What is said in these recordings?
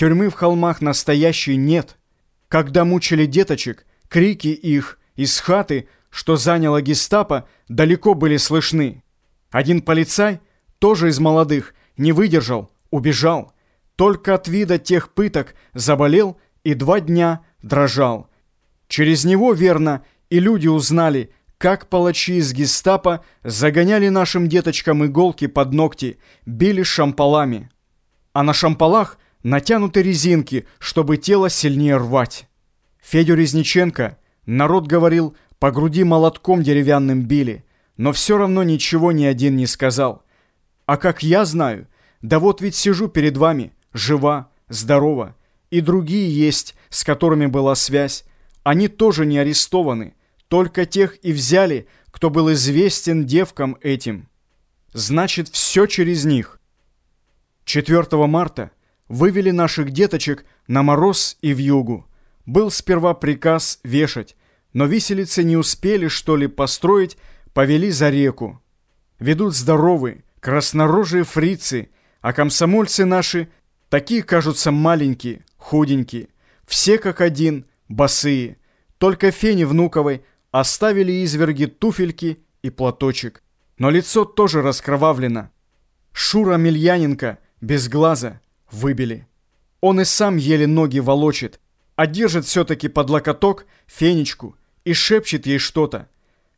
Тюрьмы в холмах настоящей нет. Когда мучили деточек, крики их из хаты, что заняло гестапо, далеко были слышны. Один полицай, тоже из молодых, не выдержал, убежал. Только от вида тех пыток заболел и два дня дрожал. Через него, верно, и люди узнали, как палачи из гестапо загоняли нашим деточкам иголки под ногти, били шампалами. А на шампалах натянуты резинки, чтобы тело сильнее рвать. Федю Резниченко, народ говорил, по груди молотком деревянным били, но все равно ничего ни один не сказал. А как я знаю, да вот ведь сижу перед вами, жива, здорова, и другие есть, с которыми была связь, они тоже не арестованы, только тех и взяли, кто был известен девкам этим. Значит, все через них. 4 марта вывели наших деточек на мороз и в югу. Был сперва приказ вешать, но виселицы не успели, что ли, построить, повели за реку. Ведут здоровые, краснорожие фрицы, а комсомольцы наши такие кажутся маленькие, худенькие, все как один, босые. Только Фене Внуковой Оставили изверги туфельки и платочек. Но лицо тоже раскровавлено. Шура Мельяненко без глаза выбили. Он и сам еле ноги волочит, а держит все-таки под локоток фенечку и шепчет ей что-то.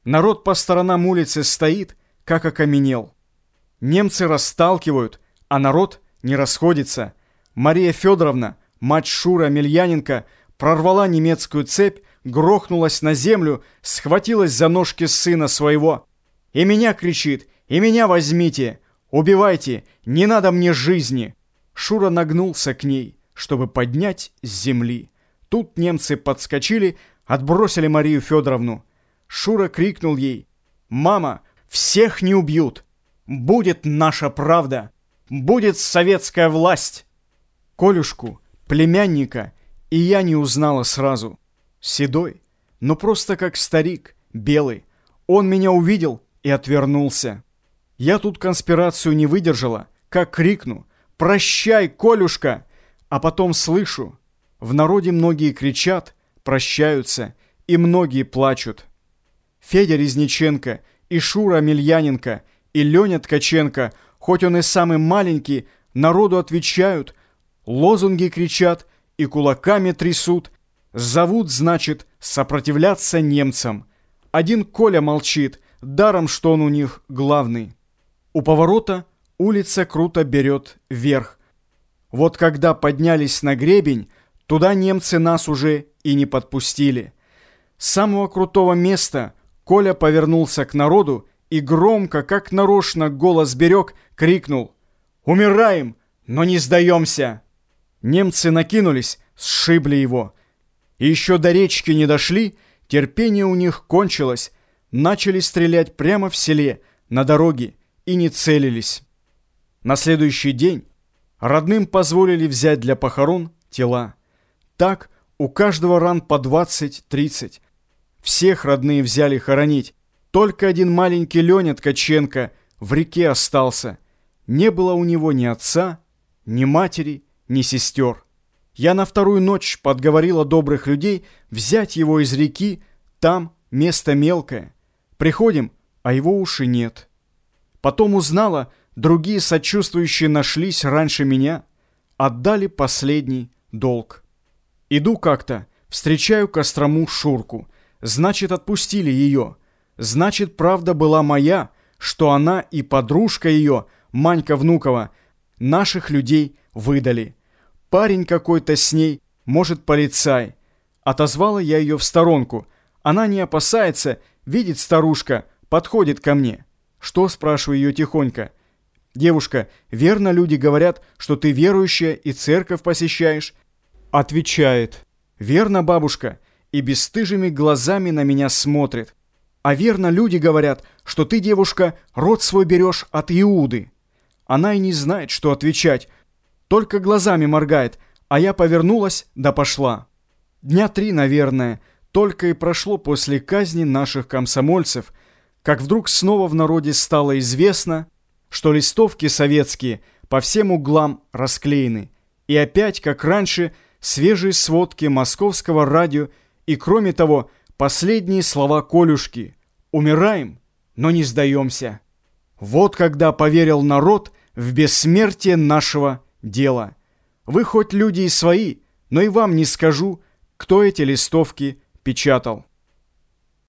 Народ по сторонам улицы стоит, как окаменел. Немцы расталкивают, а народ не расходится. Мария Федоровна, мать Шура Мельяненко, прорвала немецкую цепь, грохнулась на землю, схватилась за ножки сына своего. «И меня кричит! И меня возьмите! Убивайте! Не надо мне жизни!» Шура нагнулся к ней, чтобы поднять с земли. Тут немцы подскочили, отбросили Марию Федоровну. Шура крикнул ей. «Мама, всех не убьют! Будет наша правда! Будет советская власть!» Колюшку, племянника, и я не узнала сразу седой, но просто как старик, белый. Он меня увидел и отвернулся. Я тут конспирацию не выдержала, как крикну «Прощай, Колюшка!» А потом слышу, в народе многие кричат, прощаются, и многие плачут. Федя Резниченко и Шура Мельяненко и Леня Ткаченко, хоть он и самый маленький, народу отвечают, лозунги кричат и кулаками трясут, Зовут, значит, сопротивляться немцам. Один Коля молчит, даром, что он у них главный. У поворота улица круто берет вверх. Вот когда поднялись на гребень, туда немцы нас уже и не подпустили. С самого крутого места Коля повернулся к народу и громко, как нарочно голос берег, крикнул «Умираем, но не сдаемся!» Немцы накинулись, сшибли его – еще до речки не дошли, терпение у них кончилось, начали стрелять прямо в селе, на дороге, и не целились. На следующий день родным позволили взять для похорон тела. Так у каждого ран по 20-30. Всех родные взяли хоронить. Только один маленький Леня Ткаченко в реке остался. Не было у него ни отца, ни матери, ни сестер. Я на вторую ночь подговорила добрых людей взять его из реки, там место мелкое. Приходим, а его уши нет. Потом узнала, другие сочувствующие нашлись раньше меня, отдали последний долг. Иду как-то, встречаю Кострому Шурку. Значит, отпустили ее. Значит, правда была моя, что она и подружка ее, Манька Внукова, наших людей выдали. Парень какой-то с ней, может, полицай. Отозвала я ее в сторонку. Она не опасается, видит старушка, подходит ко мне. Что, спрашиваю ее тихонько. Девушка, верно люди говорят, что ты верующая и церковь посещаешь? Отвечает. Верно, бабушка. И бесстыжими глазами на меня смотрит. А верно люди говорят, что ты, девушка, род свой берешь от Иуды. Она и не знает, что отвечать, только глазами моргает, а я повернулась да пошла. Дня три, наверное, только и прошло после казни наших комсомольцев, как вдруг снова в народе стало известно, что листовки советские по всем углам расклеены, И опять, как раньше, свежие сводки московского радио и, кроме того, последние слова Колюшки «Умираем, но не сдаемся». Вот когда поверил народ в бессмертие нашего дела. Вы хоть люди и свои, но и вам не скажу, кто эти листовки печатал.